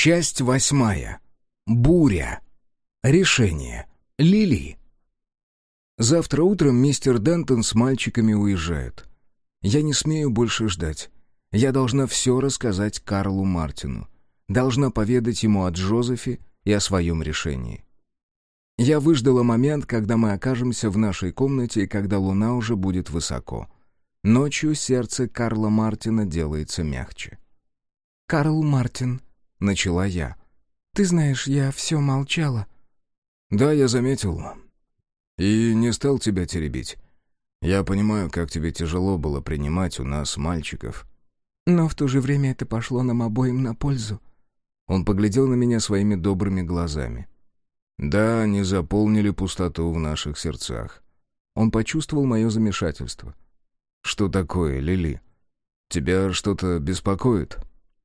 Часть восьмая. Буря. Решение. Лили. Завтра утром мистер Дентон с мальчиками уезжает. Я не смею больше ждать. Я должна все рассказать Карлу Мартину. Должна поведать ему о Джозефе и о своем решении. Я выждала момент, когда мы окажемся в нашей комнате и когда луна уже будет высоко. Ночью сердце Карла Мартина делается мягче. «Карл Мартин», — начала я. «Ты знаешь, я все молчала». «Да, я заметил. И не стал тебя теребить. Я понимаю, как тебе тяжело было принимать у нас мальчиков». «Но в то же время это пошло нам обоим на пользу». Он поглядел на меня своими добрыми глазами. «Да, они заполнили пустоту в наших сердцах». Он почувствовал мое замешательство. «Что такое, Лили? Тебя что-то беспокоит?»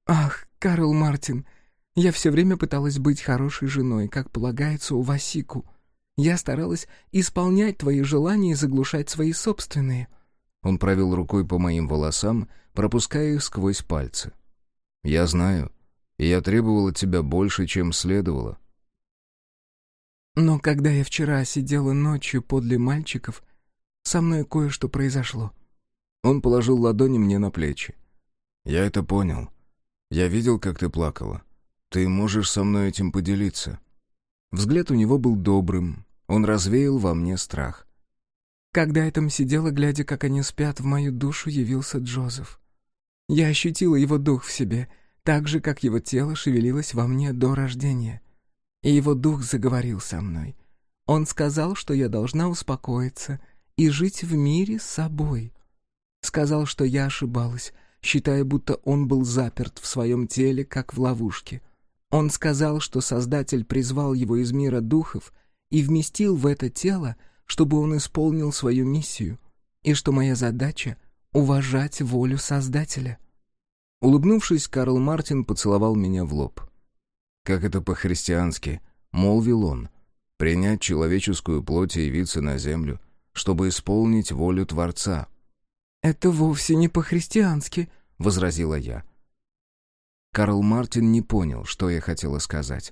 «Ах, Карл Мартин, я все время пыталась быть хорошей женой, как полагается у Васику. Я старалась исполнять твои желания и заглушать свои собственные». Он провел рукой по моим волосам, пропуская их сквозь пальцы. «Я знаю, и я требовал от тебя больше, чем следовало». «Но когда я вчера сидела ночью подле мальчиков, со мной кое-что произошло». Он положил ладони мне на плечи. «Я это понял. Я видел, как ты плакала. Ты можешь со мной этим поделиться». Взгляд у него был добрым. Он развеял во мне страх. Когда я там сидела, глядя, как они спят, в мою душу явился Джозеф. Я ощутила его дух в себе, так же, как его тело шевелилось во мне до рождения. И его дух заговорил со мной. Он сказал, что я должна успокоиться и жить в мире с собой. Сказал, что я ошибалась, считая, будто он был заперт в своем теле, как в ловушке. Он сказал, что Создатель призвал его из мира духов и вместил в это тело, чтобы он исполнил свою миссию, и что моя задача — уважать волю Создателя. Улыбнувшись, Карл Мартин поцеловал меня в лоб. «Как это по-христиански?» — молвил он. «Принять человеческую плоть и явиться на землю, чтобы исполнить волю Творца». «Это вовсе не по-христиански», — возразила я. Карл Мартин не понял, что я хотела сказать.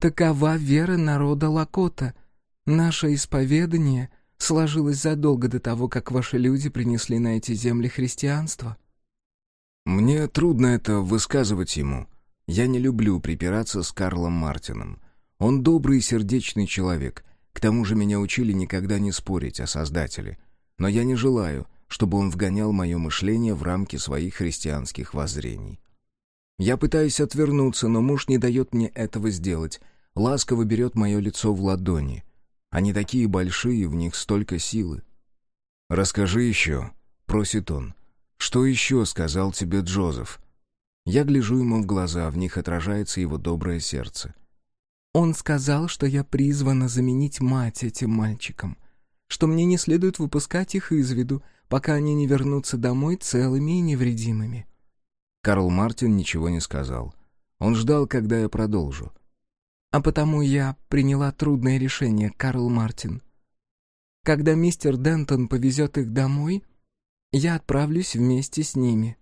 «Такова вера народа Лакота. Наше исповедание сложилось задолго до того, как ваши люди принесли на эти земли христианство». Мне трудно это высказывать ему. Я не люблю припираться с Карлом Мартином. Он добрый и сердечный человек. К тому же меня учили никогда не спорить о Создателе. Но я не желаю, чтобы он вгонял мое мышление в рамки своих христианских воззрений. Я пытаюсь отвернуться, но муж не дает мне этого сделать. Ласково берет мое лицо в ладони. Они такие большие, в них столько силы. «Расскажи еще», — просит он. «Что еще сказал тебе Джозеф?» Я гляжу ему в глаза, в них отражается его доброе сердце. «Он сказал, что я призвана заменить мать этим мальчикам, что мне не следует выпускать их из виду, пока они не вернутся домой целыми и невредимыми». Карл Мартин ничего не сказал. Он ждал, когда я продолжу. «А потому я приняла трудное решение, Карл Мартин. Когда мистер Дентон повезет их домой, я отправлюсь вместе с ними».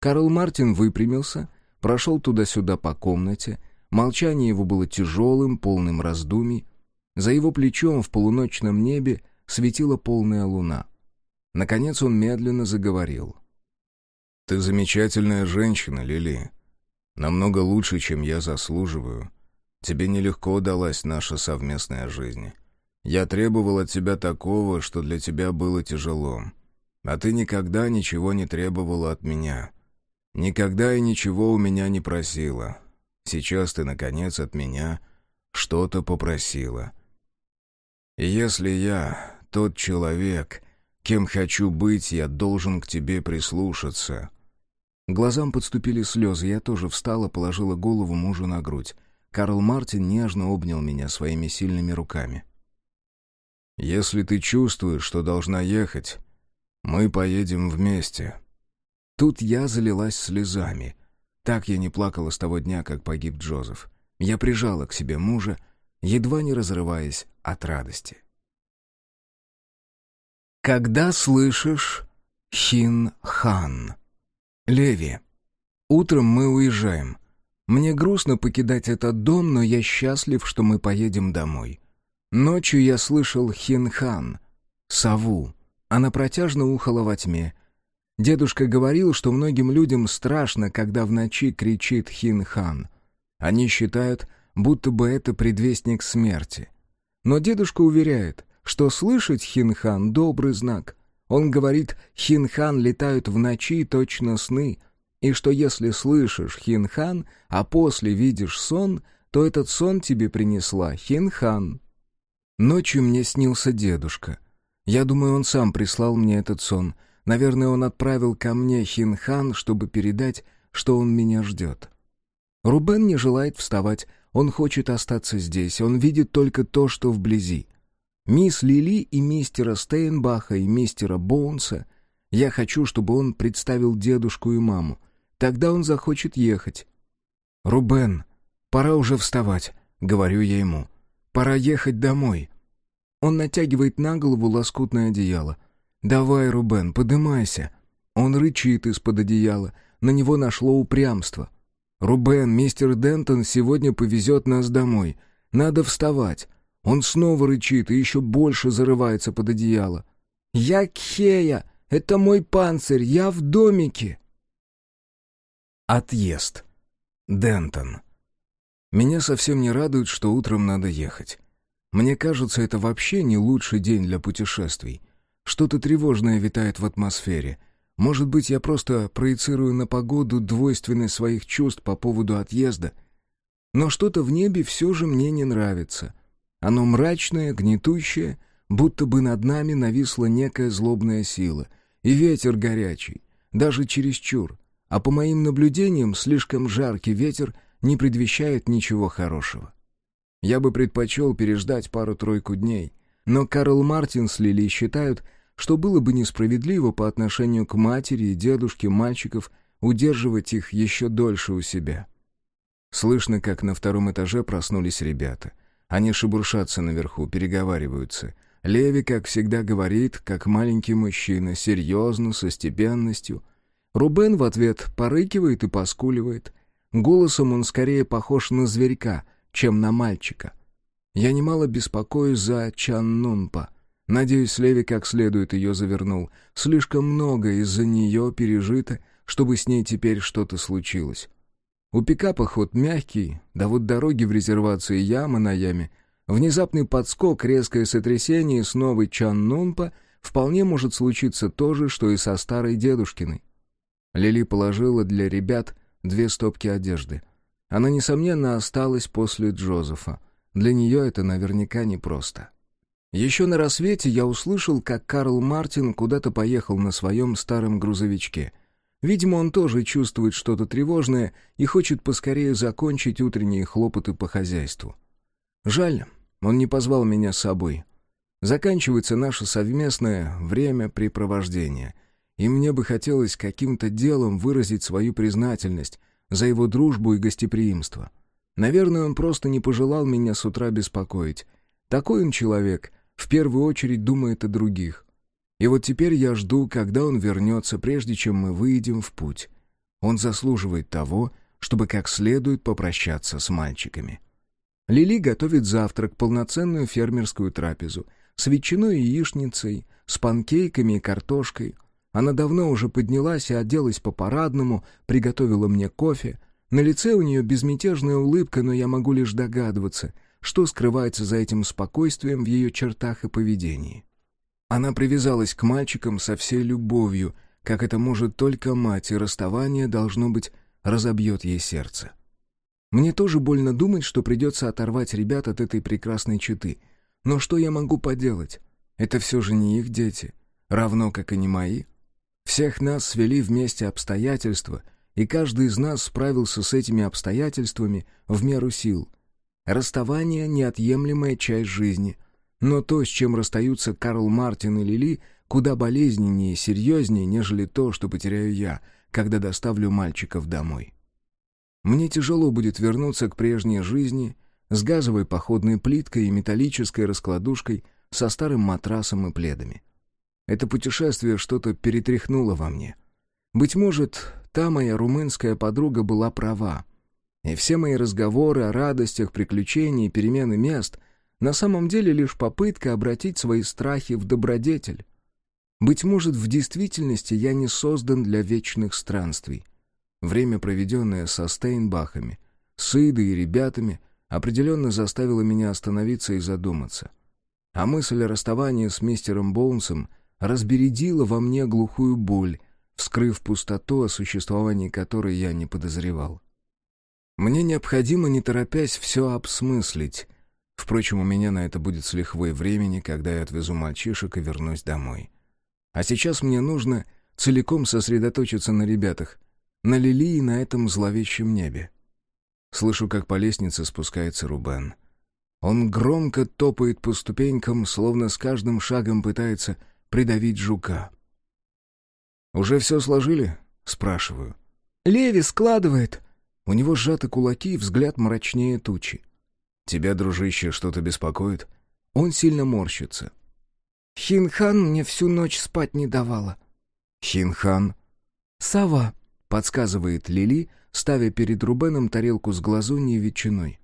Карл Мартин выпрямился, прошел туда-сюда по комнате. Молчание его было тяжелым, полным раздумий. За его плечом в полуночном небе светила полная луна. Наконец он медленно заговорил. «Ты замечательная женщина, Лили. Намного лучше, чем я заслуживаю. Тебе нелегко далась наша совместная жизнь. Я требовал от тебя такого, что для тебя было тяжело. А ты никогда ничего не требовала от меня. Никогда и ничего у меня не просила. Сейчас ты, наконец, от меня что-то попросила. И если я тот человек, Кем хочу быть, я должен к тебе прислушаться». Глазам подступили слезы, я тоже встала, положила голову мужу на грудь. Карл Мартин нежно обнял меня своими сильными руками. «Если ты чувствуешь, что должна ехать, мы поедем вместе». Тут я залилась слезами. Так я не плакала с того дня, как погиб Джозеф. Я прижала к себе мужа, едва не разрываясь от радости. Когда слышишь Хин-хан. Леви. Утром мы уезжаем. Мне грустно покидать этот дом, но я счастлив, что мы поедем домой. Ночью я слышал хинхан, сову. Она протяжно ухала во тьме. Дедушка говорил, что многим людям страшно, когда в ночи кричит хинхан. Они считают, будто бы это предвестник смерти. Но дедушка уверяет, что слышать хинхан — добрый знак. Он говорит, хинхан летают в ночи точно сны — и что если слышишь хинхан, а после видишь сон, то этот сон тебе принесла хинхан. Ночью мне снился дедушка. Я думаю, он сам прислал мне этот сон. Наверное, он отправил ко мне хинхан, чтобы передать, что он меня ждет. Рубен не желает вставать, он хочет остаться здесь, он видит только то, что вблизи. Мисс Лили и мистера Стейнбаха и мистера Боунса я хочу, чтобы он представил дедушку и маму, Тогда он захочет ехать. «Рубен, пора уже вставать», — говорю я ему. «Пора ехать домой». Он натягивает на голову лоскутное одеяло. «Давай, Рубен, подымайся». Он рычит из-под одеяла. На него нашло упрямство. «Рубен, мистер Дентон сегодня повезет нас домой. Надо вставать». Он снова рычит и еще больше зарывается под одеяло. «Я Кхея! Это мой панцирь! Я в домике!» Отъезд. Дентон. Меня совсем не радует, что утром надо ехать. Мне кажется, это вообще не лучший день для путешествий. Что-то тревожное витает в атмосфере. Может быть, я просто проецирую на погоду двойственность своих чувств по поводу отъезда. Но что-то в небе все же мне не нравится. Оно мрачное, гнетущее, будто бы над нами нависла некая злобная сила. И ветер горячий, даже чересчур — а по моим наблюдениям слишком жаркий ветер не предвещает ничего хорошего. Я бы предпочел переждать пару-тройку дней, но Карл Мартин с Лили считают, что было бы несправедливо по отношению к матери и дедушке мальчиков удерживать их еще дольше у себя. Слышно, как на втором этаже проснулись ребята. Они шебуршатся наверху, переговариваются. Леви, как всегда, говорит, как маленький мужчина, серьезно, со степенностью — Рубен в ответ порыкивает и поскуливает. Голосом он скорее похож на зверька, чем на мальчика. Я немало беспокоюсь за Чаннунпа. Надеюсь, Леви как следует ее завернул. Слишком много из-за нее пережито, чтобы с ней теперь что-то случилось. У пикапа ход мягкий, да вот дороги в резервации яма на яме. Внезапный подскок, резкое сотрясение с новой Чаннунпа вполне может случиться то же, что и со старой дедушкиной. Лили положила для ребят две стопки одежды. Она, несомненно, осталась после Джозефа. Для нее это наверняка непросто. Еще на рассвете я услышал, как Карл Мартин куда-то поехал на своем старом грузовичке. Видимо, он тоже чувствует что-то тревожное и хочет поскорее закончить утренние хлопоты по хозяйству. Жаль, он не позвал меня с собой. Заканчивается наше совместное времяпрепровождение — и мне бы хотелось каким-то делом выразить свою признательность за его дружбу и гостеприимство. Наверное, он просто не пожелал меня с утра беспокоить. Такой он человек, в первую очередь думает о других. И вот теперь я жду, когда он вернется, прежде чем мы выйдем в путь. Он заслуживает того, чтобы как следует попрощаться с мальчиками. Лили готовит завтрак, полноценную фермерскую трапезу, с ветчиной и яичницей, с панкейками и картошкой — она давно уже поднялась и оделась по-парадному, приготовила мне кофе. На лице у нее безмятежная улыбка, но я могу лишь догадываться, что скрывается за этим спокойствием в ее чертах и поведении. Она привязалась к мальчикам со всей любовью, как это может только мать, и расставание, должно быть, разобьет ей сердце. Мне тоже больно думать, что придется оторвать ребят от этой прекрасной четы. Но что я могу поделать? Это все же не их дети, равно как и не мои. Всех нас свели вместе обстоятельства, и каждый из нас справился с этими обстоятельствами в меру сил. Расставание — неотъемлемая часть жизни, но то, с чем расстаются Карл Мартин и Лили, куда болезненнее и серьезнее, нежели то, что потеряю я, когда доставлю мальчиков домой. Мне тяжело будет вернуться к прежней жизни с газовой походной плиткой и металлической раскладушкой со старым матрасом и пледами. Это путешествие что-то перетряхнуло во мне. Быть может, та моя румынская подруга была права. И все мои разговоры о радостях, приключениях и перемены мест на самом деле лишь попытка обратить свои страхи в добродетель. Быть может, в действительности я не создан для вечных странствий. Время, проведенное со Стейнбахами, с Идой и ребятами, определенно заставило меня остановиться и задуматься. А мысль о расставании с мистером Боунсом разбередила во мне глухую боль, вскрыв пустоту, о существовании которой я не подозревал. Мне необходимо, не торопясь, все обсмыслить. Впрочем, у меня на это будет с лихвой времени, когда я отвезу мальчишек и вернусь домой. А сейчас мне нужно целиком сосредоточиться на ребятах, на Лили и на этом зловещем небе. Слышу, как по лестнице спускается Рубен. Он громко топает по ступенькам, словно с каждым шагом пытается придавить жука. «Уже все сложили?» — спрашиваю. «Леви складывает». У него сжаты кулаки и взгляд мрачнее тучи. «Тебя, дружище, что-то беспокоит?» Он сильно морщится. «Хинхан мне всю ночь спать не давала». «Хинхан?» «Сова», — подсказывает Лили, ставя перед Рубеном тарелку с глазуньей ветчиной.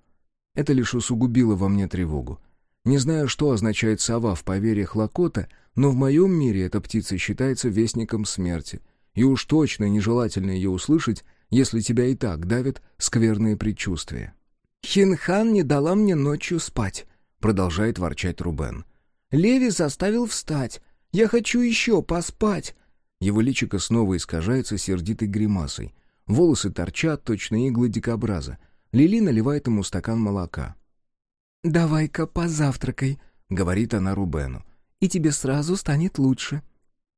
Это лишь усугубило во мне тревогу. Не знаю, что означает сова в поверьях Лакота, но в моем мире эта птица считается вестником смерти. И уж точно нежелательно ее услышать, если тебя и так давят скверные предчувствия. «Хинхан не дала мне ночью спать», — продолжает ворчать Рубен. «Леви заставил встать. Я хочу еще поспать». Его личико снова искажается сердитой гримасой. Волосы торчат, точно иглы дикобраза. Лили наливает ему стакан молока. «Давай-ка позавтракай», — говорит она Рубену, — «и тебе сразу станет лучше».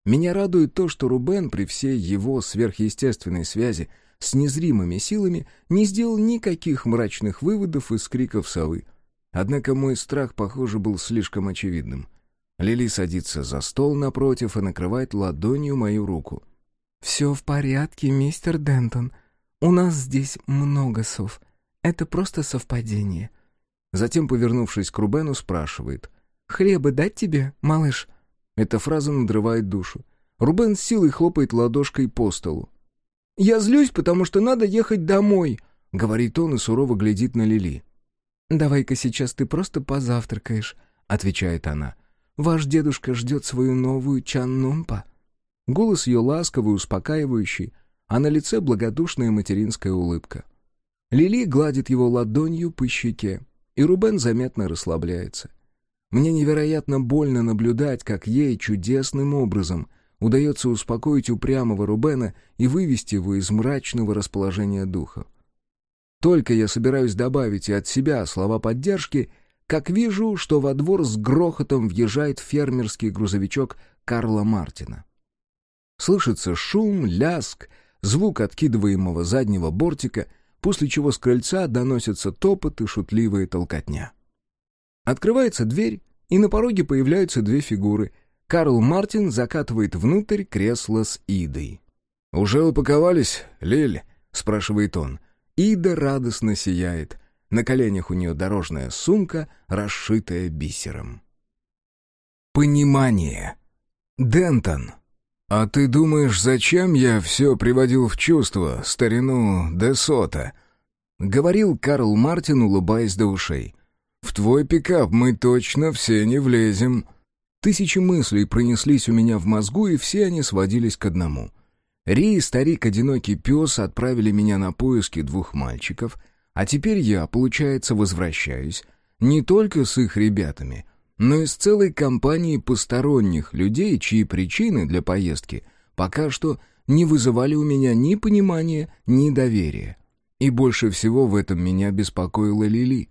Меня радует то, что Рубен при всей его сверхъестественной связи с незримыми силами не сделал никаких мрачных выводов из криков совы. Однако мой страх, похоже, был слишком очевидным. Лили садится за стол напротив и накрывает ладонью мою руку. «Все в порядке, мистер Дентон. У нас здесь много сов. Это просто совпадение». Затем, повернувшись к Рубену, спрашивает. «Хлеба дать тебе, малыш?» Эта фраза надрывает душу. Рубен с силой хлопает ладошкой по столу. «Я злюсь, потому что надо ехать домой», — говорит он и сурово глядит на Лили. «Давай-ка сейчас ты просто позавтракаешь», — отвечает она. «Ваш дедушка ждет свою новую Чаннумпа». Голос ее ласковый, успокаивающий, а на лице благодушная материнская улыбка. Лили гладит его ладонью по щеке, и Рубен заметно расслабляется. Мне невероятно больно наблюдать, как ей чудесным образом удается успокоить упрямого Рубена и вывести его из мрачного расположения духа. Только я собираюсь добавить и от себя слова поддержки, как вижу, что во двор с грохотом въезжает фермерский грузовичок Карла Мартина. Слышится шум, ляск, звук откидываемого заднего бортика, после чего с крыльца доносятся топот и шутливая толкотня. Открывается дверь, и на пороге появляются две фигуры — Карл Мартин закатывает внутрь кресло с Идой. «Уже упаковались, Лиль?» — спрашивает он. Ида радостно сияет. На коленях у нее дорожная сумка, расшитая бисером. Понимание. Дентон. «А ты думаешь, зачем я все приводил в чувство, старину Десота?» — говорил Карл Мартин, улыбаясь до ушей. «В твой пикап мы точно все не влезем». Тысячи мыслей пронеслись у меня в мозгу, и все они сводились к одному. Ри и старик-одинокий пес отправили меня на поиски двух мальчиков, а теперь я, получается, возвращаюсь не только с их ребятами, но и с целой компанией посторонних людей, чьи причины для поездки пока что не вызывали у меня ни понимания, ни доверия. И больше всего в этом меня беспокоила Лили.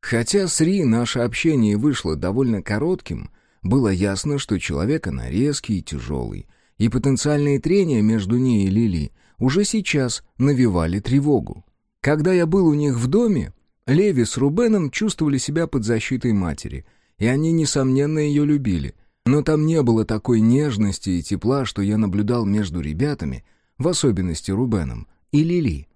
Хотя с Ри наше общение вышло довольно коротким — было ясно, что человек она резкий и тяжелый, и потенциальные трения между ней и Лили уже сейчас навевали тревогу. Когда я был у них в доме, Леви с Рубеном чувствовали себя под защитой матери, и они, несомненно, ее любили. Но там не было такой нежности и тепла, что я наблюдал между ребятами, в особенности Рубеном, и Лили.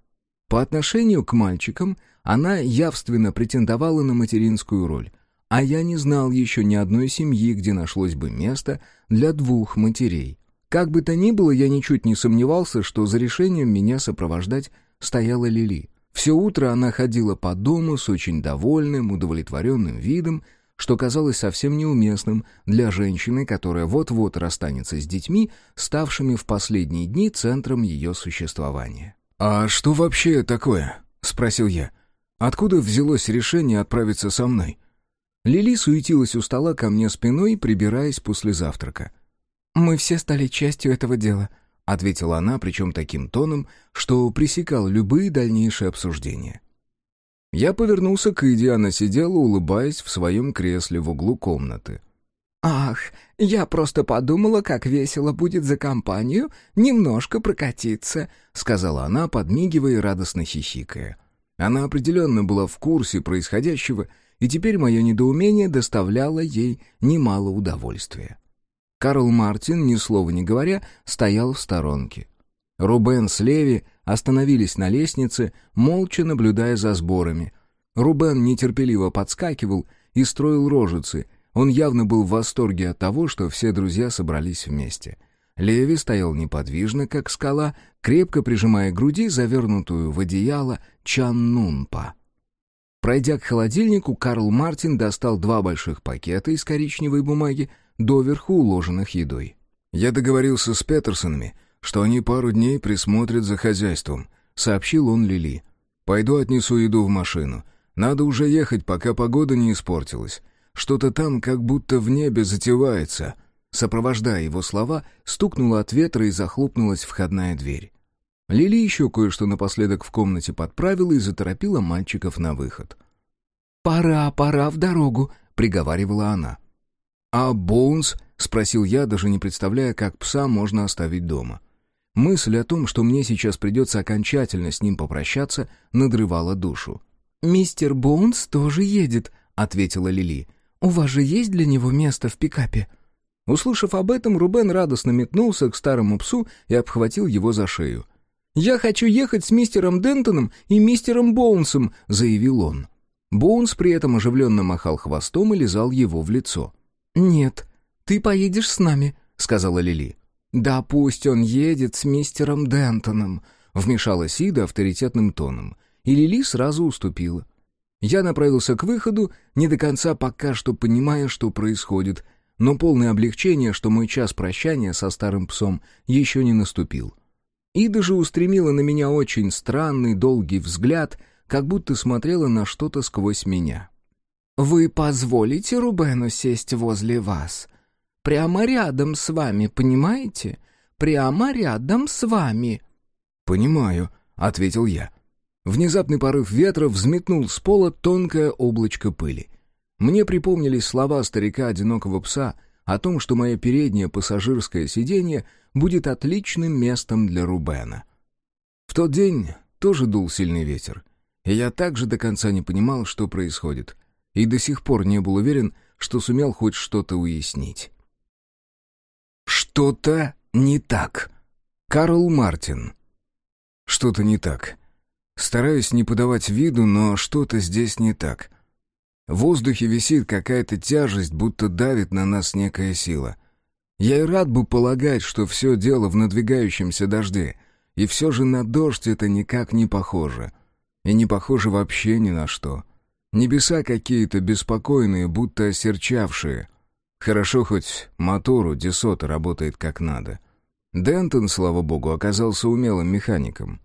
По отношению к мальчикам она явственно претендовала на материнскую роль, а я не знал еще ни одной семьи, где нашлось бы место для двух матерей. Как бы то ни было, я ничуть не сомневался, что за решением меня сопровождать стояла Лили. Все утро она ходила по дому с очень довольным, удовлетворенным видом, что казалось совсем неуместным для женщины, которая вот-вот расстанется с детьми, ставшими в последние дни центром ее существования. «А что вообще такое?» — спросил я. «Откуда взялось решение отправиться со мной?» Лили суетилась у стола ко мне спиной, прибираясь после завтрака. «Мы все стали частью этого дела», — ответила она, причем таким тоном, что пресекал любые дальнейшие обсуждения. Я повернулся к Иде, она сидела, улыбаясь в своем кресле в углу комнаты. «Ах, я просто подумала, как весело будет за компанию немножко прокатиться», — сказала она, подмигивая и радостно хихикая. Она определенно была в курсе происходящего, и теперь мое недоумение доставляло ей немало удовольствия. Карл Мартин, ни слова не говоря, стоял в сторонке. Рубен с Леви остановились на лестнице, молча наблюдая за сборами. Рубен нетерпеливо подскакивал и строил рожицы. Он явно был в восторге от того, что все друзья собрались вместе. Леви стоял неподвижно, как скала, крепко прижимая к груди завернутую в одеяло Чаннунпа. Пройдя к холодильнику, Карл Мартин достал два больших пакета из коричневой бумаги, доверху уложенных едой. «Я договорился с Петерсонами», что они пару дней присмотрят за хозяйством», — сообщил он Лили. «Пойду отнесу еду в машину. Надо уже ехать, пока погода не испортилась. Что-то там как будто в небе затевается». Сопровождая его слова, стукнула от ветра и захлопнулась входная дверь. Лили еще кое-что напоследок в комнате подправила и заторопила мальчиков на выход. «Пора, пора в дорогу», — приговаривала она. «А Боунс?» — спросил я, даже не представляя, как пса можно оставить дома. Мысль о том, что мне сейчас придется окончательно с ним попрощаться, надрывала душу. «Мистер Боунс тоже едет», — ответила Лили. «У вас же есть для него место в пикапе?» Услышав об этом, Рубен радостно метнулся к старому псу и обхватил его за шею. «Я хочу ехать с мистером Дентоном и мистером Боунсом», — заявил он. Боунс при этом оживленно махал хвостом и лизал его в лицо. «Нет, ты поедешь с нами», — сказала Лили. «Да пусть он едет с мистером Дентоном», — вмешалась Ида авторитетным тоном, и Лили сразу уступила. Я направился к выходу, не до конца пока что понимая, что происходит, но полное облегчение, что мой час прощания со старым псом еще не наступил. Ида же устремила на меня очень странный, долгий взгляд, как будто смотрела на что-то сквозь меня. «Вы позволите Рубену сесть возле вас?» Прямо рядом с вами, понимаете? Прямо рядом с вами». «Понимаю», — ответил я. Внезапный порыв ветра взметнул с пола тонкое облачко пыли. Мне припомнились слова старика-одинокого пса о том, что мое переднее пассажирское сиденье будет отличным местом для Рубена. В тот день тоже дул сильный ветер, и я также до конца не понимал, что происходит, и до сих пор не был уверен, что сумел хоть что-то уяснить. Что-то не так. Карл Мартин. Что-то не так. Стараюсь не подавать виду, но что-то здесь не так. В воздухе висит какая-то тяжесть, будто давит на нас некая сила. Я и рад бы полагать, что все дело в надвигающемся дожде, и все же на дождь это никак не похоже. И не похоже вообще ни на что. Небеса какие-то беспокойные, будто осерчавшие — Хорошо хоть мотору Десота работает как надо. Дентон, слава богу, оказался умелым механиком.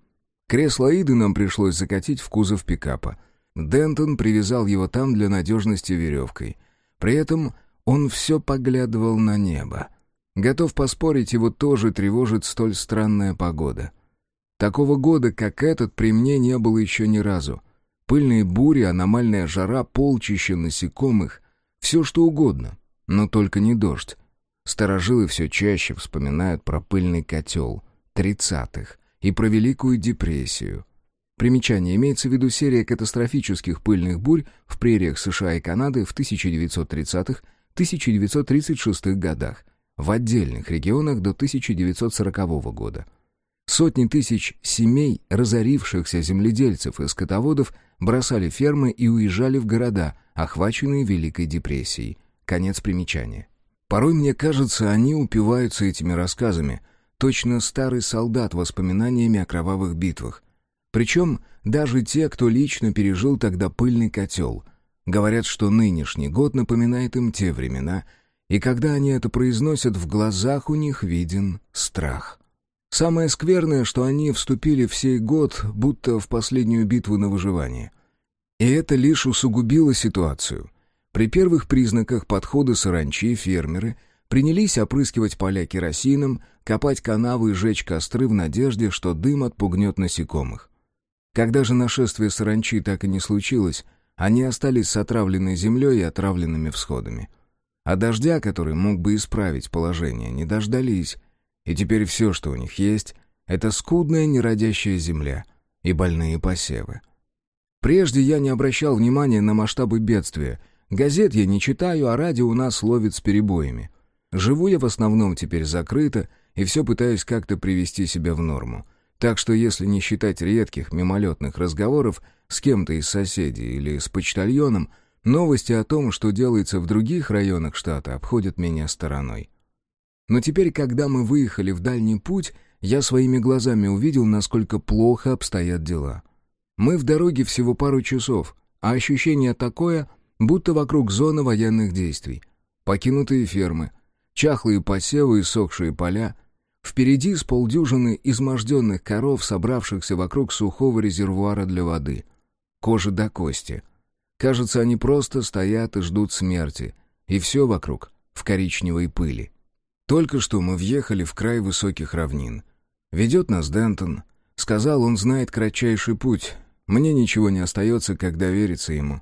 Кресло Иды нам пришлось закатить в кузов пикапа. Дентон привязал его там для надежности веревкой. При этом он все поглядывал на небо. Готов поспорить, его тоже тревожит столь странная погода. Такого года, как этот, при мне не было еще ни разу. Пыльные бури, аномальная жара, полчища насекомых — все что угодно — но только не дождь. Старожилы все чаще вспоминают про пыльный котел, тридцатых, и про Великую депрессию. Примечание. Имеется в виду серия катастрофических пыльных бурь в прериях США и Канады в 1930-1936 годах, в отдельных регионах до 1940 года. Сотни тысяч семей, разорившихся земледельцев и скотоводов, бросали фермы и уезжали в города, охваченные Великой депрессией. Конец примечания. Порой мне кажется, они упиваются этими рассказами, точно старый солдат воспоминаниями о кровавых битвах. Причем даже те, кто лично пережил тогда пыльный котел. Говорят, что нынешний год напоминает им те времена, и когда они это произносят, в глазах у них виден страх. Самое скверное, что они вступили в сей год, будто в последнюю битву на выживание. И это лишь усугубило ситуацию. При первых признаках подхода саранчи фермеры принялись опрыскивать поля керосином, копать канавы и жечь костры в надежде, что дым отпугнет насекомых. Когда же нашествие саранчи так и не случилось, они остались с отравленной землей и отравленными всходами. А дождя, который мог бы исправить положение, не дождались, и теперь все, что у них есть, это скудная неродящая земля и больные посевы. Прежде я не обращал внимания на масштабы бедствия. Газет я не читаю, а радио у нас ловит с перебоями. Живу я в основном теперь закрыто, и все пытаюсь как-то привести себя в норму. Так что если не считать редких мимолетных разговоров с кем-то из соседей или с почтальоном, новости о том, что делается в других районах штата, обходят меня стороной. Но теперь, когда мы выехали в дальний путь, я своими глазами увидел, насколько плохо обстоят дела. Мы в дороге всего пару часов, а ощущение такое, будто вокруг зоны военных действий. Покинутые фермы, чахлые посевы и сохшие поля, Впереди с полдюжины изможденных коров, собравшихся вокруг сухого резервуара для воды. Кожа до кости. Кажется, они просто стоят и ждут смерти. И все вокруг в коричневой пыли. Только что мы въехали в край высоких равнин. Ведет нас Дентон. Сказал, он знает кратчайший путь. Мне ничего не остается, как довериться ему.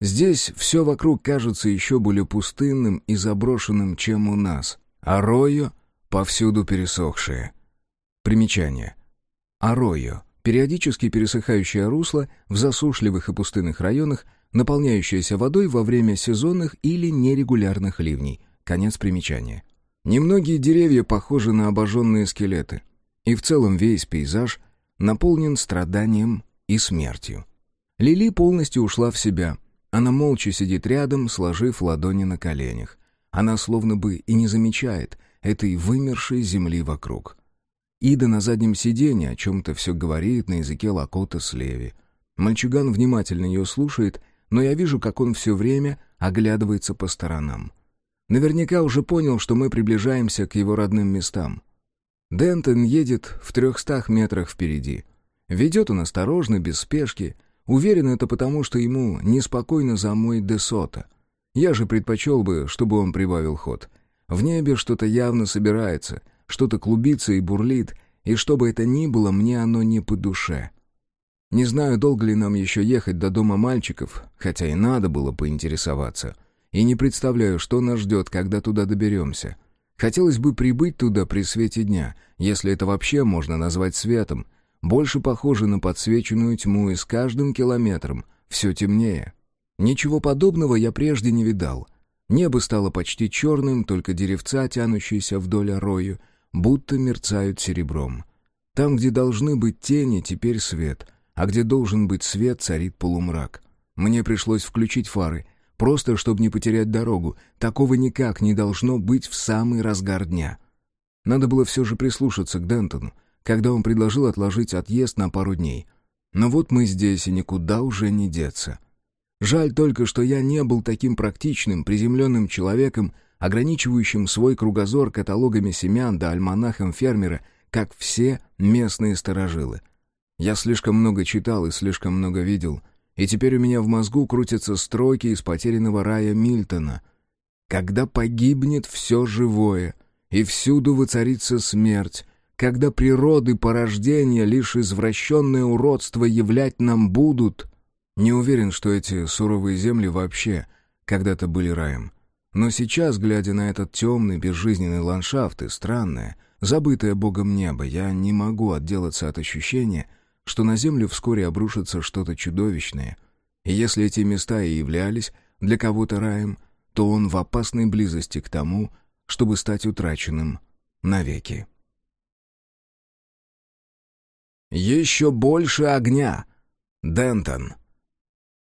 Здесь все вокруг кажется еще более пустынным и заброшенным, чем у нас. А Ройо повсюду пересохшие. Примечание. Аройо — периодически пересыхающее русло в засушливых и пустынных районах, наполняющееся водой во время сезонных или нерегулярных ливней. Конец примечания. Немногие деревья похожи на обожженные скелеты, и в целом весь пейзаж наполнен страданием и смертью. Лили полностью ушла в себя. Она молча сидит рядом, сложив ладони на коленях. Она словно бы и не замечает, этой вымершей земли вокруг. Ида на заднем сиденье о чем-то все говорит на языке Лакота с Леви. Мальчуган внимательно ее слушает, но я вижу, как он все время оглядывается по сторонам. Наверняка уже понял, что мы приближаемся к его родным местам. Дентон едет в трехстах метрах впереди. Ведет он осторожно, без спешки. Уверен, это потому, что ему неспокойно за мой Десота. Я же предпочел бы, чтобы он прибавил ход. В небе что-то явно собирается, что-то клубится и бурлит, и что бы это ни было, мне оно не по душе. Не знаю, долго ли нам еще ехать до дома мальчиков, хотя и надо было поинтересоваться. И не представляю, что нас ждет, когда туда доберемся. Хотелось бы прибыть туда при свете дня, если это вообще можно назвать светом. Больше похоже на подсвеченную тьму, и с каждым километром все темнее. Ничего подобного я прежде не видал — Небо стало почти черным, только деревца, тянущиеся вдоль орою, будто мерцают серебром. Там, где должны быть тени, теперь свет, а где должен быть свет, царит полумрак. Мне пришлось включить фары, просто чтобы не потерять дорогу. Такого никак не должно быть в самый разгар дня. Надо было все же прислушаться к Дентону, когда он предложил отложить отъезд на пару дней. Но вот мы здесь, и никуда уже не деться. Жаль только, что я не был таким практичным, приземленным человеком, ограничивающим свой кругозор каталогами семян да альманахом фермера, как все местные сторожилы. Я слишком много читал и слишком много видел, и теперь у меня в мозгу крутятся строки из «Потерянного рая» Мильтона. «Когда погибнет все живое, и всюду воцарится смерть, когда природы порождения лишь извращенное уродство являть нам будут», не уверен, что эти суровые земли вообще когда-то были раем. Но сейчас, глядя на этот темный, безжизненный ландшафт и странное, забытое Богом небо, я не могу отделаться от ощущения, что на землю вскоре обрушится что-то чудовищное. И если эти места и являлись для кого-то раем, то он в опасной близости к тому, чтобы стать утраченным навеки. «Еще больше огня!» Дентон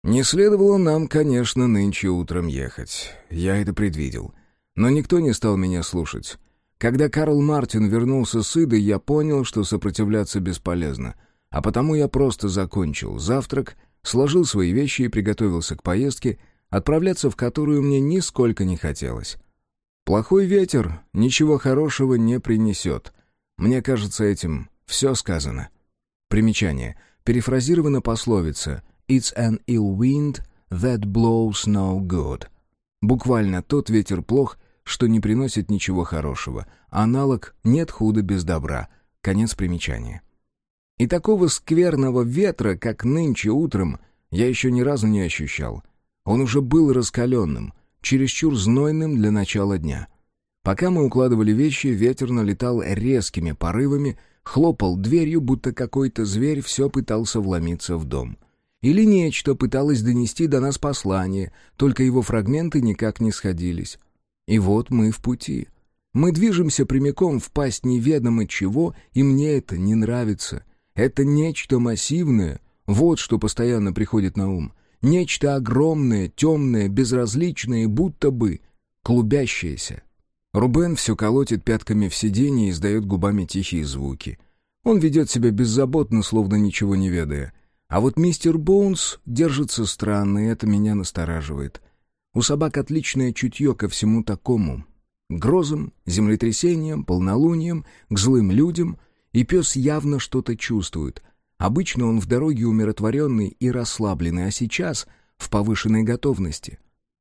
не следовало нам, конечно, нынче утром ехать. Я это предвидел. Но никто не стал меня слушать. Когда Карл Мартин вернулся с Идой, я понял, что сопротивляться бесполезно. А потому я просто закончил завтрак, сложил свои вещи и приготовился к поездке, отправляться в которую мне нисколько не хотелось. Плохой ветер ничего хорошего не принесет. Мне кажется, этим все сказано. Примечание. Перефразирована пословица «It's an ill wind that blows no good». Буквально «тот ветер плох, что не приносит ничего хорошего». Аналог «нет худа без добра». Конец примечания. И такого скверного ветра, как нынче утром, я еще ни разу не ощущал. Он уже был раскаленным, чересчур знойным для начала дня. Пока мы укладывали вещи, ветер налетал резкими порывами, хлопал дверью, будто какой-то зверь все пытался вломиться в дом. Или нечто пыталось донести до нас послание, только его фрагменты никак не сходились. И вот мы в пути. Мы движемся прямиком в пасть неведомо чего, и мне это не нравится. Это нечто массивное, вот что постоянно приходит на ум. Нечто огромное, темное, безразличное, будто бы клубящееся. Рубен все колотит пятками в сиденье и издает губами тихие звуки. Он ведет себя беззаботно, словно ничего не ведая. А вот мистер Боунс держится странно, и это меня настораживает. У собак отличное чутье ко всему такому. Грозам, землетрясениям, полнолуниям, к злым людям, и пес явно что-то чувствует, Обычно он в дороге умиротворенный и расслабленный, а сейчас в повышенной готовности.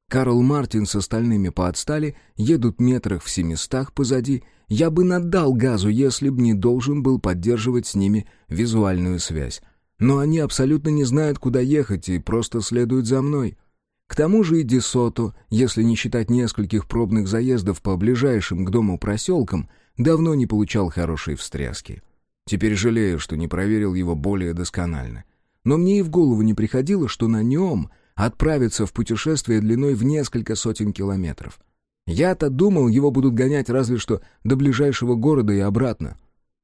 Карл Мартин с остальными поотстали, едут метрах в семистах позади. Я бы надал газу, если б не должен был поддерживать с ними визуальную связь. Но они абсолютно не знают, куда ехать, и просто следуют за мной. К тому же и Десото, если не считать нескольких пробных заездов по ближайшим к дому проселкам, давно не получал хорошей встряски. Теперь жалею, что не проверил его более досконально. Но мне и в голову не приходило, что на нем отправиться в путешествие длиной в несколько сотен километров. Я-то думал, его будут гонять разве что до ближайшего города и обратно.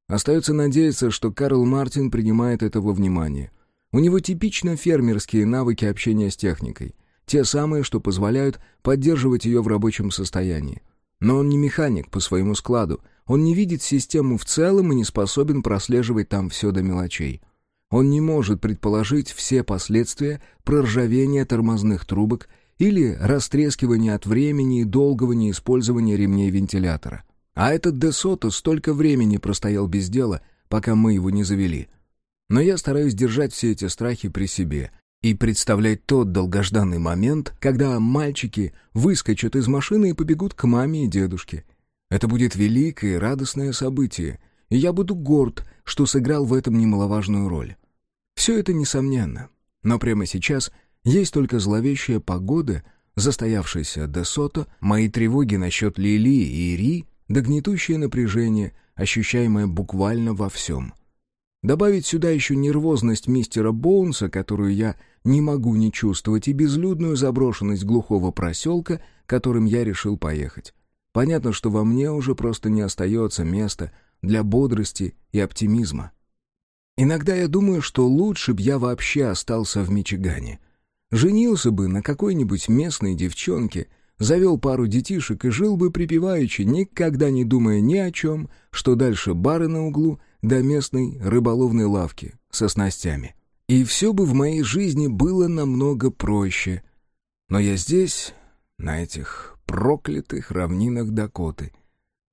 Остается надеяться, что Карл Мартин принимает это во внимание. У него типично фермерские навыки общения с техникой. Те самые, что позволяют поддерживать ее в рабочем состоянии. Но он не механик по своему складу, он не видит систему в целом и не способен прослеживать там все до мелочей. Он не может предположить все последствия проржавения тормозных трубок или растрескивания от времени и долгого неиспользования ремней вентилятора. А этот Десото столько времени простоял без дела, пока мы его не завели. Но я стараюсь держать все эти страхи при себе и представлять тот долгожданный момент, когда мальчики выскочат из машины и побегут к маме и дедушке, это будет великое и радостное событие, и я буду горд, что сыграл в этом немаловажную роль. Все это несомненно, но прямо сейчас есть только зловещая погода, застоявшаяся Десото, мои тревоги насчет Лили и Ри, да гнетущее напряжение, ощущаемое буквально во всем. Добавить сюда еще нервозность мистера Боунса, которую я не могу не чувствовать, и безлюдную заброшенность глухого проселка, которым я решил поехать. Понятно, что во мне уже просто не остается места для бодрости и оптимизма. Иногда я думаю, что лучше б я вообще остался в Мичигане. Женился бы на какой-нибудь местной девчонке, завел пару детишек и жил бы припеваючи, никогда не думая ни о чем, что дальше бары на углу до местной рыболовной лавки со снастями. И все бы в моей жизни было намного проще. Но я здесь, на этих проклятых равнинах Дакоты,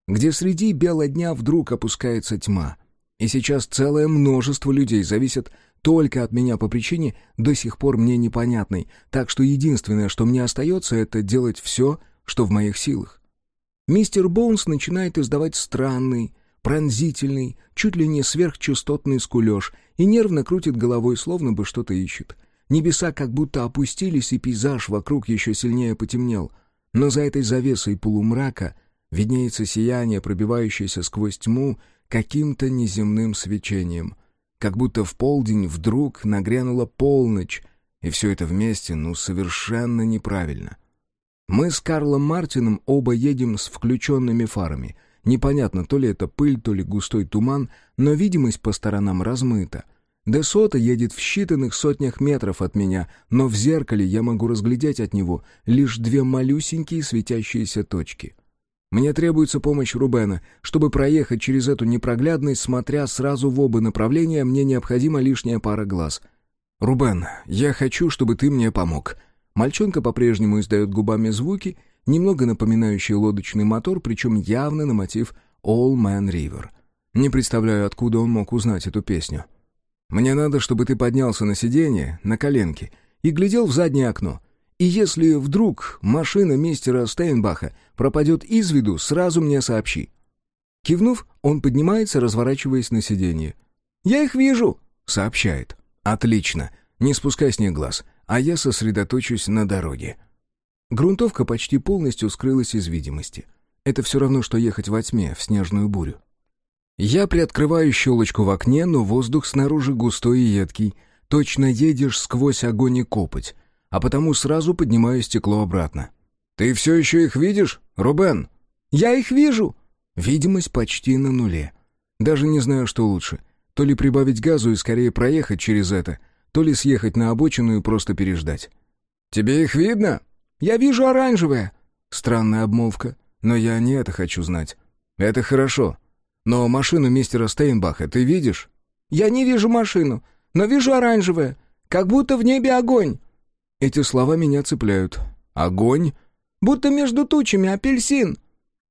где среди бела дня вдруг опускается тьма. И сейчас целое множество людей зависят только от меня по причине, до сих пор мне непонятной, так что единственное, что мне остается, это делать все, что в моих силах. Мистер Боунс начинает издавать странный, пронзительный, чуть ли не сверхчастотный скулеж и нервно крутит головой, словно бы что-то ищет. Небеса как будто опустились, и пейзаж вокруг еще сильнее потемнел. Но за этой завесой полумрака виднеется сияние, пробивающееся сквозь тьму каким-то неземным свечением. Как будто в полдень вдруг нагрянула полночь, и все это вместе, ну, совершенно неправильно. Мы с Карлом Мартином оба едем с включенными фарами. Непонятно, то ли это пыль, то ли густой туман, но видимость по сторонам размыта. Десота едет в считанных сотнях метров от меня, но в зеркале я могу разглядеть от него лишь две малюсенькие светящиеся точки. Мне требуется помощь Рубена. Чтобы проехать через эту непроглядность, смотря сразу в оба направления, мне необходима лишняя пара глаз. Рубен, я хочу, чтобы ты мне помог». Мальчонка по-прежнему издает губами звуки, немного напоминающие лодочный мотор, причем явно на мотив «All Man River». Не представляю, откуда он мог узнать эту песню. «Мне надо, чтобы ты поднялся на сиденье, на коленки, и глядел в заднее окно. И если вдруг машина мистера Стейнбаха пропадет из виду, сразу мне сообщи». Кивнув, он поднимается, разворачиваясь на сиденье. «Я их вижу», — сообщает. «Отлично. Не спускай с них глаз а я сосредоточусь на дороге. Грунтовка почти полностью скрылась из видимости. Это все равно, что ехать во тьме, в снежную бурю. Я приоткрываю щелочку в окне, но воздух снаружи густой и едкий. Точно едешь сквозь огонь и копоть, а потому сразу поднимаю стекло обратно. «Ты все еще их видишь, Рубен?» «Я их вижу!» Видимость почти на нуле. Даже не знаю, что лучше. То ли прибавить газу и скорее проехать через это — то ли съехать на обочину и просто переждать. «Тебе их видно?» «Я вижу оранжевое». Странная обмолвка, но я не это хочу знать. «Это хорошо. Но машину мистера Стейнбаха ты видишь?» «Я не вижу машину, но вижу оранжевое, как будто в небе огонь». Эти слова меня цепляют. «Огонь?» «Будто между тучами апельсин».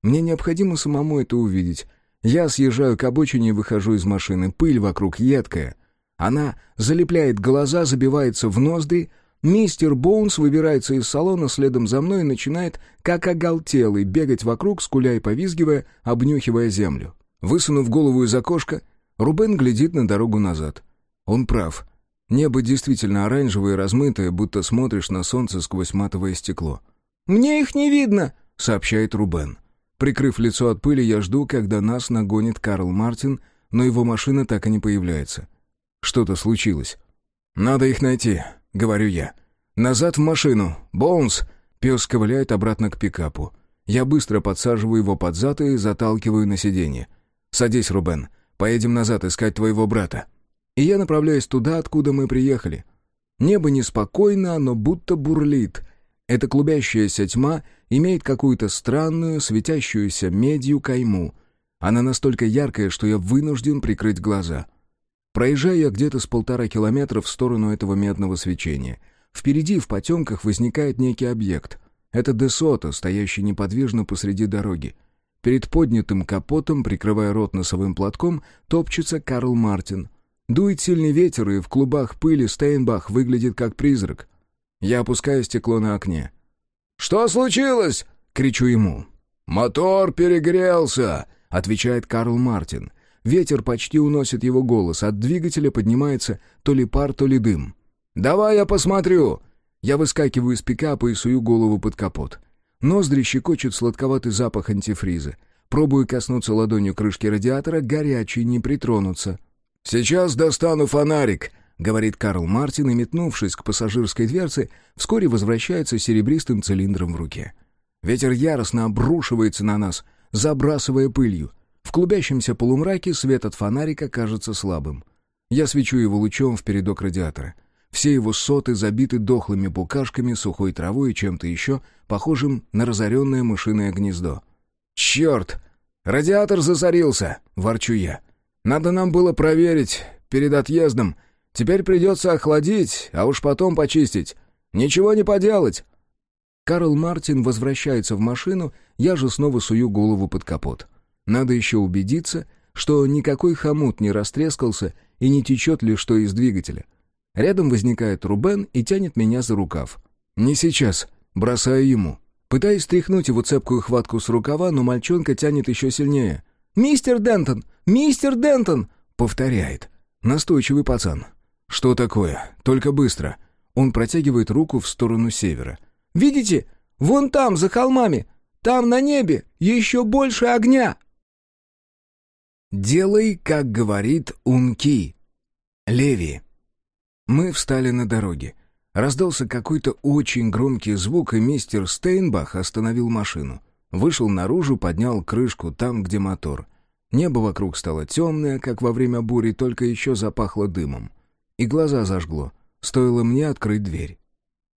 Мне необходимо самому это увидеть. Я съезжаю к обочине и выхожу из машины. Пыль вокруг едкая. Она залепляет глаза, забивается в ноздри. Мистер Боунс выбирается из салона следом за мной и начинает, как оголтелый, бегать вокруг, скуля и повизгивая, обнюхивая землю. Высунув голову из окошка, Рубен глядит на дорогу назад. Он прав. Небо действительно оранжевое и размытое, будто смотришь на солнце сквозь матовое стекло. «Мне их не видно!» — сообщает Рубен. Прикрыв лицо от пыли, я жду, когда нас нагонит Карл Мартин, но его машина так и не появляется. Что-то случилось. «Надо их найти», — говорю я. «Назад в машину! Боунс!» Пес ковыляет обратно к пикапу. Я быстро подсаживаю его под зад и заталкиваю на сиденье. «Садись, Рубен. Поедем назад искать твоего брата». И я направляюсь туда, откуда мы приехали. Небо неспокойно, но будто бурлит. Эта клубящаяся тьма имеет какую-то странную, светящуюся медью кайму. Она настолько яркая, что я вынужден прикрыть глаза — Проезжаю я где-то с полтора километра в сторону этого медного свечения. Впереди в потемках возникает некий объект. Это Десото, стоящий неподвижно посреди дороги. Перед поднятым капотом, прикрывая рот носовым платком, топчется Карл Мартин. Дует сильный ветер, и в клубах пыли Стейнбах выглядит как призрак. Я опускаю стекло на окне. «Что случилось?» — кричу ему. «Мотор перегрелся», — отвечает Карл Мартин. Ветер почти уносит его голос, от двигателя поднимается то ли пар, то ли дым. «Давай я посмотрю!» Я выскакиваю из пикапа и сую голову под капот. Ноздри щекочет сладковатый запах антифриза. Пробую коснуться ладонью крышки радиатора, горячий, не притронуться. «Сейчас достану фонарик», — говорит Карл Мартин, и, метнувшись к пассажирской дверце, вскоре возвращается с серебристым цилиндром в руке. Ветер яростно обрушивается на нас, забрасывая пылью. В клубящемся полумраке свет от фонарика кажется слабым. Я свечу его лучом в передок радиатора. Все его соты забиты дохлыми букашками, сухой травой и чем-то еще, похожим на разоренное мышиное гнездо. «Черт! Радиатор засорился!» — ворчу я. «Надо нам было проверить перед отъездом. Теперь придется охладить, а уж потом почистить. Ничего не поделать!» Карл Мартин возвращается в машину, я же снова сую голову под капот. Надо еще убедиться, что никакой хомут не растрескался и не течет ли что из двигателя. Рядом возникает Рубен и тянет меня за рукав. «Не сейчас», бросаю ему. Пытаюсь стряхнуть его цепкую хватку с рукава, но мальчонка тянет еще сильнее. «Мистер Дентон! Мистер Дентон!» Повторяет. Настойчивый пацан. «Что такое? Только быстро». Он протягивает руку в сторону севера. «Видите? Вон там, за холмами! Там на небе еще больше огня!» «Делай, как говорит Унки». Леви. Мы встали на дороге. Раздался какой-то очень громкий звук, и мистер Стейнбах остановил машину. Вышел наружу, поднял крышку там, где мотор. Небо вокруг стало темное, как во время бури, только еще запахло дымом. И глаза зажгло. Стоило мне открыть дверь.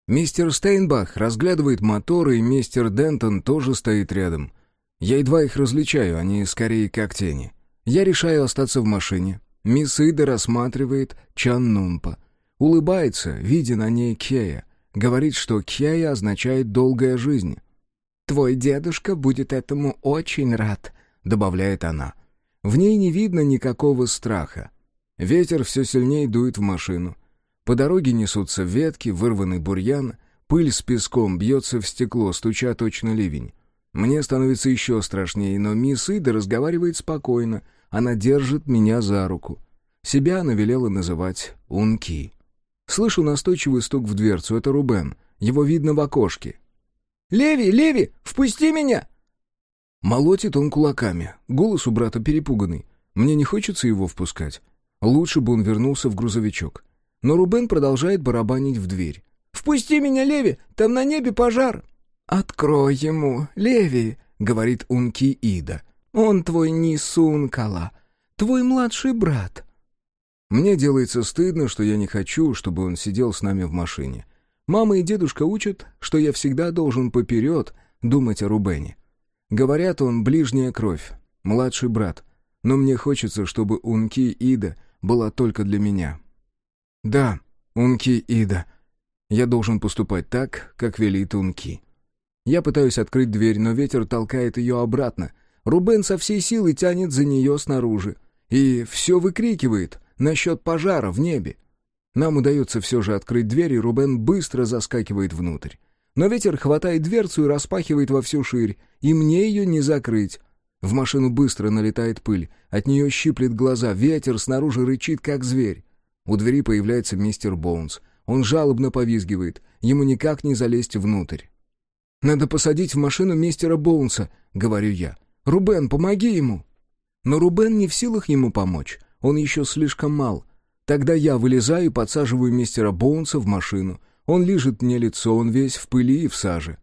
Мистер Стейнбах разглядывает мотор, и мистер Дентон тоже стоит рядом — Я едва их различаю, они скорее как тени. Я решаю остаться в машине. Мисс Ида рассматривает Чан Нунпа. Улыбается, видя на ней Кея. Говорит, что Кея означает «долгая жизнь». «Твой дедушка будет этому очень рад», — добавляет она. В ней не видно никакого страха. Ветер все сильнее дует в машину. По дороге несутся ветки, вырванный бурьян, пыль с песком бьется в стекло, стуча точно ливень. Мне становится еще страшнее, но мисс Ида разговаривает спокойно, она держит меня за руку. Себя она велела называть Унки. Слышу настойчивый стук в дверцу, это Рубен, его видно в окошке. «Леви, Леви, впусти меня!» Молотит он кулаками. Голос у брата перепуганный. Мне не хочется его впускать. Лучше бы он вернулся в грузовичок. Но Рубен продолжает барабанить в дверь. «Впусти меня, Леви! Там на небе пожар!» «Открой ему, Леви!» — говорит Унки Ида. «Он твой не Сункала, твой младший брат». Мне делается стыдно, что я не хочу, чтобы он сидел с нами в машине. Мама и дедушка учат, что я всегда должен поперед думать о Рубене. Говорят, он ближняя кровь, младший брат. Но мне хочется, чтобы Унки Ида была только для меня. Да, Унки Ида. Я должен поступать так, как велит Унки. Я пытаюсь открыть дверь, но ветер толкает ее обратно. Рубен со всей силы тянет за нее снаружи. И все выкрикивает насчет пожара в небе. Нам удается все же открыть дверь, и Рубен быстро заскакивает внутрь. Но ветер хватает дверцу и распахивает во всю ширь, и мне ее не закрыть. В машину быстро налетает пыль, от нее щиплет глаза, ветер снаружи рычит, как зверь. У двери появляется мистер Боунс. Он жалобно повизгивает, ему никак не залезть внутрь. «Надо посадить в машину мистера Боунса», — говорю я. «Рубен, помоги ему!» Но Рубен не в силах ему помочь, он еще слишком мал. Тогда я вылезаю и подсаживаю мистера Боунса в машину — он лижет мне лицо, он весь в пыли и в саже.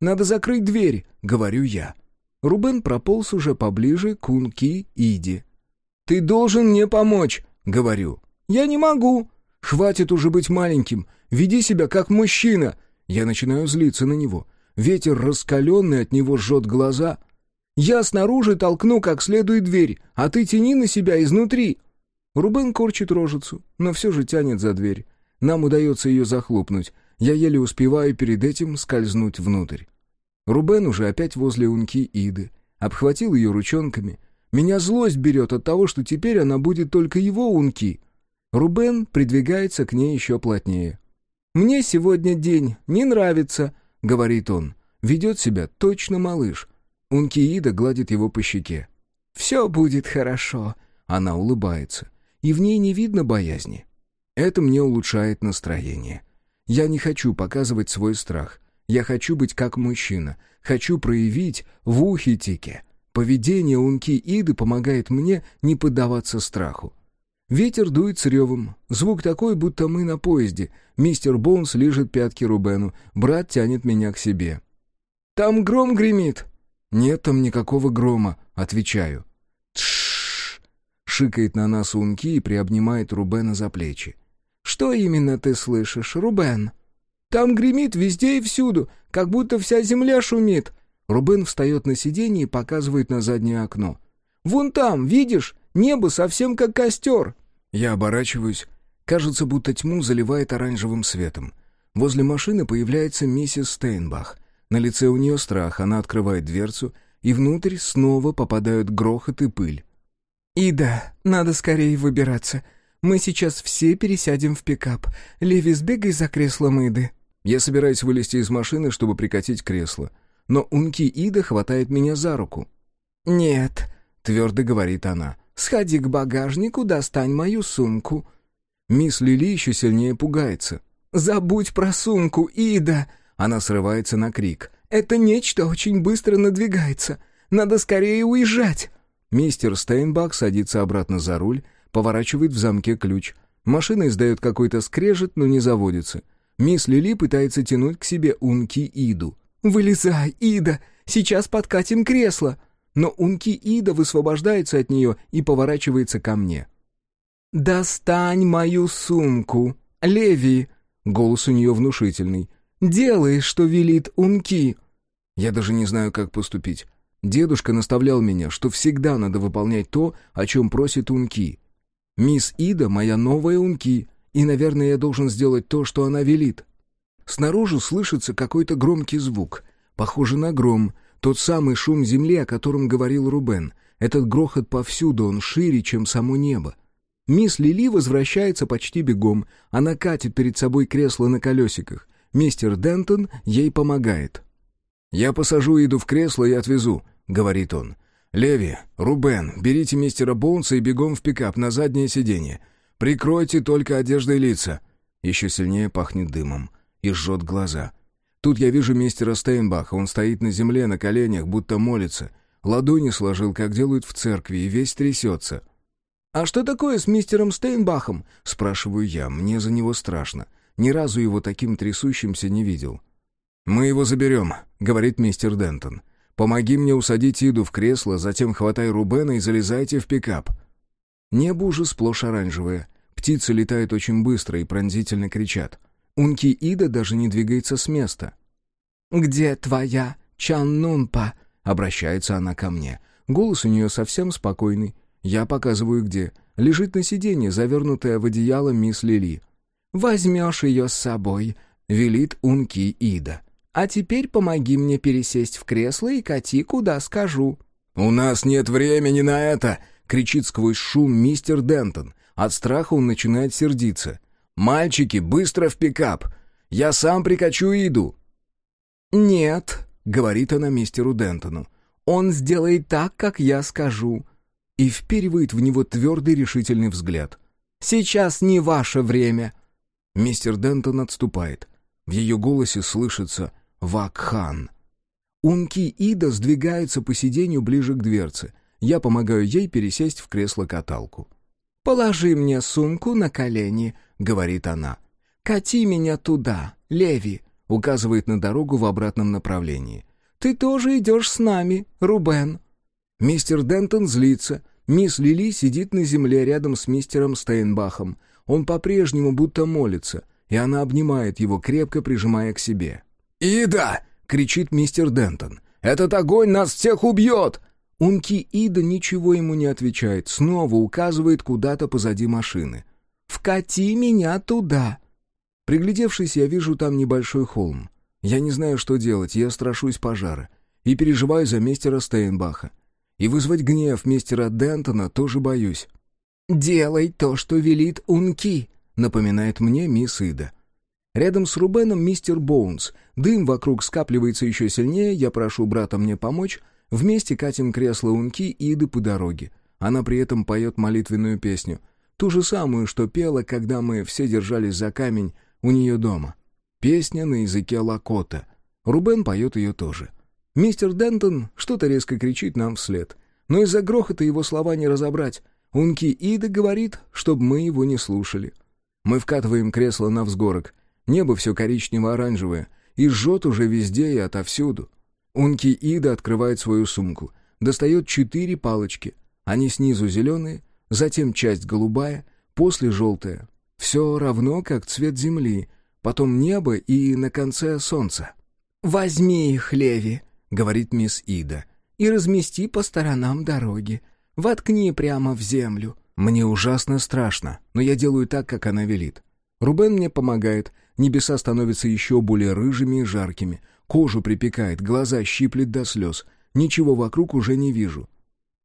«Надо закрыть дверь», — говорю я. Рубен прополз уже поближе к Унки Иди. «Ты должен мне помочь», — говорю. «Я не могу». «Хватит уже быть маленьким. Веди себя как мужчина». Я начинаю злиться на него. Ветер раскаленный от него жжет глаза. «Я снаружи толкну как следует дверь, а ты тяни на себя изнутри». Рубен корчит рожицу, но все же тянет за дверь. Нам удается ее захлопнуть. Я еле успеваю перед этим скользнуть внутрь. Рубен уже опять возле унки Иды. Обхватил ее ручонками. Меня злость берет от того, что теперь она будет только его унки. Рубен придвигается к ней еще плотнее. «Мне сегодня день не нравится», — говорит он. Ведет себя точно малыш. Унки Ида гладит его по щеке. «Все будет хорошо», — она улыбается. И в ней не видно боязни. Это мне улучшает настроение. Я не хочу показывать свой страх. Я хочу быть как мужчина. Хочу проявить в ухитике. Поведение Унки Иды помогает мне не поддаваться страху. Ветер дует с ревом. Звук такой, будто мы на поезде. Мистер Боунс лежит пятки Рубену. Брат тянет меня к себе. «Там гром гремит!» «Нет там никакого грома», — отвечаю. «Тш!» — шикает на нас Унки и приобнимает Рубена за плечи. «Что именно ты слышишь, Рубен?» «Там гремит везде и всюду, как будто вся земля шумит». Рубен встает на сиденье и показывает на заднее окно. «Вон там, видишь, небо совсем как костер». Я оборачиваюсь. Кажется, будто тьму заливает оранжевым светом. Возле машины появляется миссис Стейнбах. На лице у нее страх, она открывает дверцу, и внутрь снова попадают грохот и пыль. «Ида, надо скорее выбираться. Мы сейчас все пересядем в пикап. Леви, сбегай за креслом Иды». Я собираюсь вылезти из машины, чтобы прикатить кресло. Но Унки Ида хватает меня за руку. «Нет», — твердо говорит она. «Сходи к багажнику, достань мою сумку». Мисс Лили еще сильнее пугается. «Забудь про сумку, Ида!» Она срывается на крик. «Это нечто очень быстро надвигается. Надо скорее уезжать!» Мистер Стейнбак садится обратно за руль, Поворачивает в замке ключ. Машина издает какой-то скрежет, но не заводится. Мисс Лили пытается тянуть к себе Унки Иду. «Вылезай, Ида! Сейчас подкатим кресло!» Но Унки Ида высвобождается от нее и поворачивается ко мне. «Достань мою сумку! Леви!» Голос у нее внушительный. «Делай, что велит Унки!» Я даже не знаю, как поступить. Дедушка наставлял меня, что всегда надо выполнять то, о чем просит Унки. Мисс Ида — моя новая Унки, и, наверное, я должен сделать то, что она велит. Снаружи слышится какой-то громкий звук. Похоже на гром, тот самый шум земли, о котором говорил Рубен. Этот грохот повсюду, он шире, чем само небо. Мисс Лили возвращается почти бегом. Она катит перед собой кресло на колесиках. Мистер Дентон ей помогает. «Я посажу Иду в кресло и отвезу», — говорит он. «Леви, Рубен, берите мистера Боунса и бегом в пикап на заднее сиденье. Прикройте только одеждой лица». Еще сильнее пахнет дымом и жжет глаза. Тут я вижу мистера Стейнбаха, он стоит на земле, на коленях, будто молится. Ладони сложил, как делают в церкви, и весь трясется. «А что такое с мистером Стейнбахом?» — спрашиваю я, мне за него страшно. Ни разу его таким трясущимся не видел. «Мы его заберем», — говорит мистер Дентон. «Помоги мне усадить Иду в кресло, затем хватай Рубена и залезайте в пикап». Небо уже сплошь оранжевое. Птицы летают очень быстро и пронзительно кричат. Унки Ида даже не двигается с места. «Где твоя Чаннунпа?» — обращается она ко мне. Голос у нее совсем спокойный. Я показываю, где. Лежит на сиденье, завернутая в одеяло мисс Лили. «Возьмешь ее с собой», — велит Унки Ида. «А теперь помоги мне пересесть в кресло и кати, куда скажу». «У нас нет времени на это!» — кричит сквозь шум мистер Дентон. От страха он начинает сердиться. «Мальчики, быстро в пикап! Я сам прикачу Иду!» «Нет», — говорит она мистеру Дентону. «Он сделает так, как я скажу». И впервые в него твердый решительный взгляд. «Сейчас не ваше время». Мистер Дентон отступает. В ее голосе слышится «Вакхан». Унки Ида сдвигается по сиденью ближе к дверце. Я помогаю ей пересесть в кресло-каталку. «Положи мне сумку на колени», — говорит она. «Кати меня туда, Леви», — указывает на дорогу в обратном направлении. «Ты тоже идешь с нами, Рубен». Мистер Дентон злится. Мисс Лили сидит на земле рядом с мистером Стейнбахом. Он по-прежнему будто молится, и она обнимает его, крепко прижимая к себе. «Ида!» — кричит мистер Дентон. «Этот огонь нас всех убьет!» Унки Ида ничего ему не отвечает, снова указывает куда-то позади машины. «Вкати меня туда!» Приглядевшись, я вижу там небольшой холм. Я не знаю, что делать, я страшусь пожара. И переживаю за мистера Стейнбаха. И вызвать гнев мистера Дентона тоже боюсь. «Делай то, что велит Унки», — напоминает мне мисс Ида. Рядом с Рубеном мистер Боунс. Дым вокруг скапливается еще сильнее, я прошу брата мне помочь, Вместе катим кресло Унки Иды по дороге. Она при этом поет молитвенную песню. Ту же самую, что пела, когда мы все держались за камень у нее дома. Песня на языке лакота. Рубен поет ее тоже. Мистер Дентон что-то резко кричит нам вслед. Но из-за грохота его слова не разобрать. Унки Ида говорит, чтобы мы его не слушали. Мы вкатываем кресло на взгорок. Небо все коричнево-оранжевое. И жжет уже везде и отовсюду. Унки Ида открывает свою сумку, достает четыре палочки. Они снизу зеленые, затем часть голубая, после желтая. Все равно, как цвет земли, потом небо и на конце солнце. «Возьми их, Леви», — говорит мисс Ида, — «и размести по сторонам дороги. Воткни прямо в землю». Мне ужасно страшно, но я делаю так, как она велит. Рубен мне помогает, небеса становятся еще более рыжими и жаркими, Кожу припекает, глаза щиплет до слез. Ничего вокруг уже не вижу.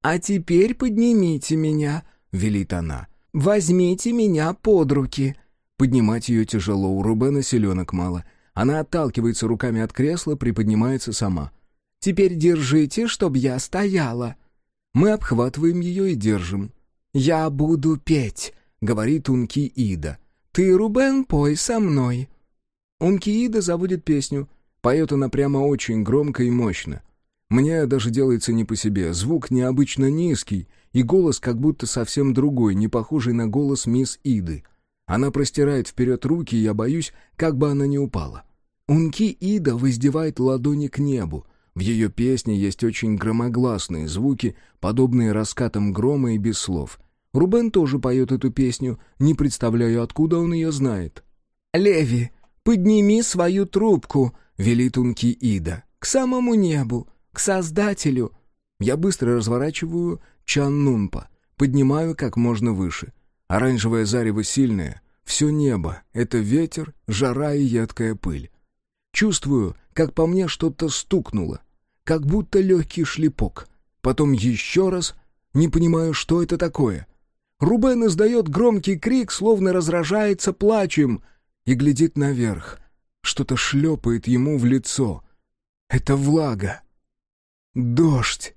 «А теперь поднимите меня», — велит она. «Возьмите меня под руки». Поднимать ее тяжело, у Рубена селенок мало. Она отталкивается руками от кресла, приподнимается сама. «Теперь держите, чтоб я стояла». Мы обхватываем ее и держим. «Я буду петь», — говорит Унки Ида. «Ты, Рубен, пой со мной». Унки Ида заводит песню. Поет она прямо очень громко и мощно. Мне даже делается не по себе, звук необычно низкий, и голос как будто совсем другой, не похожий на голос мисс Иды. Она простирает вперед руки, я боюсь, как бы она не упала. Унки Ида воздевает ладони к небу. В ее песне есть очень громогласные звуки, подобные раскатам грома и без слов. Рубен тоже поет эту песню, не представляю, откуда он ее знает. «Леви, подними свою трубку», — велит Унки Ида. «К самому небу, к Создателю». Я быстро разворачиваю Чаннунпа, поднимаю как можно выше. Оранжевое зарево сильное, все небо — это ветер, жара и едкая пыль. Чувствую, как по мне что-то стукнуло, как будто легкий шлепок. Потом еще раз, не понимаю, что это такое. Рубен издает громкий крик, словно разражается плачем, и глядит наверх. Что-то шлепает ему в лицо. Это влага. Дождь.